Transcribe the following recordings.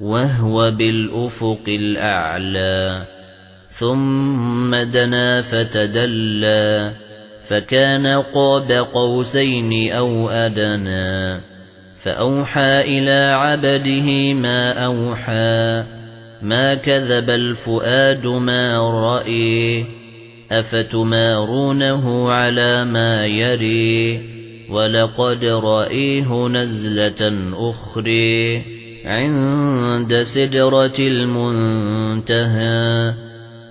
وهو بالأفق الأعلى. ثم دنا فتدلى فكان قاب قوسين أو أدنى. فأوحى إلى عبده ما أوحى ما كذب الفؤاد ما رأي. أفتمارونه على ما يري ولقد رأيه نزلة أخرى. عند سدرة المنتهى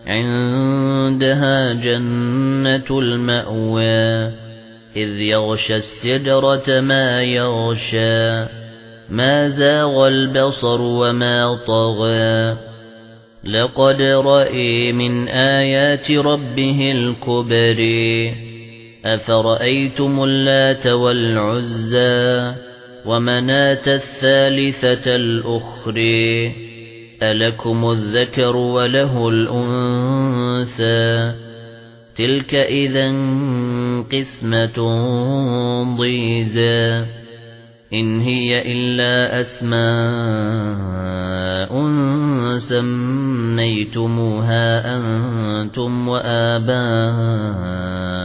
عندها جنة المأوى إذ يغشى السدرة ما يغشى ما زاغ البصر وما طغى. لقد رأي من آيات ربه الكبر أفرأيتم اللات والعزى؟ ومناة الثالثة الأخرى ألكم الذكر وله الأنثى. تلك إذا قسمة ضيزى. إن هي إلا أسماء سميتموها أنتم وآباؤكم.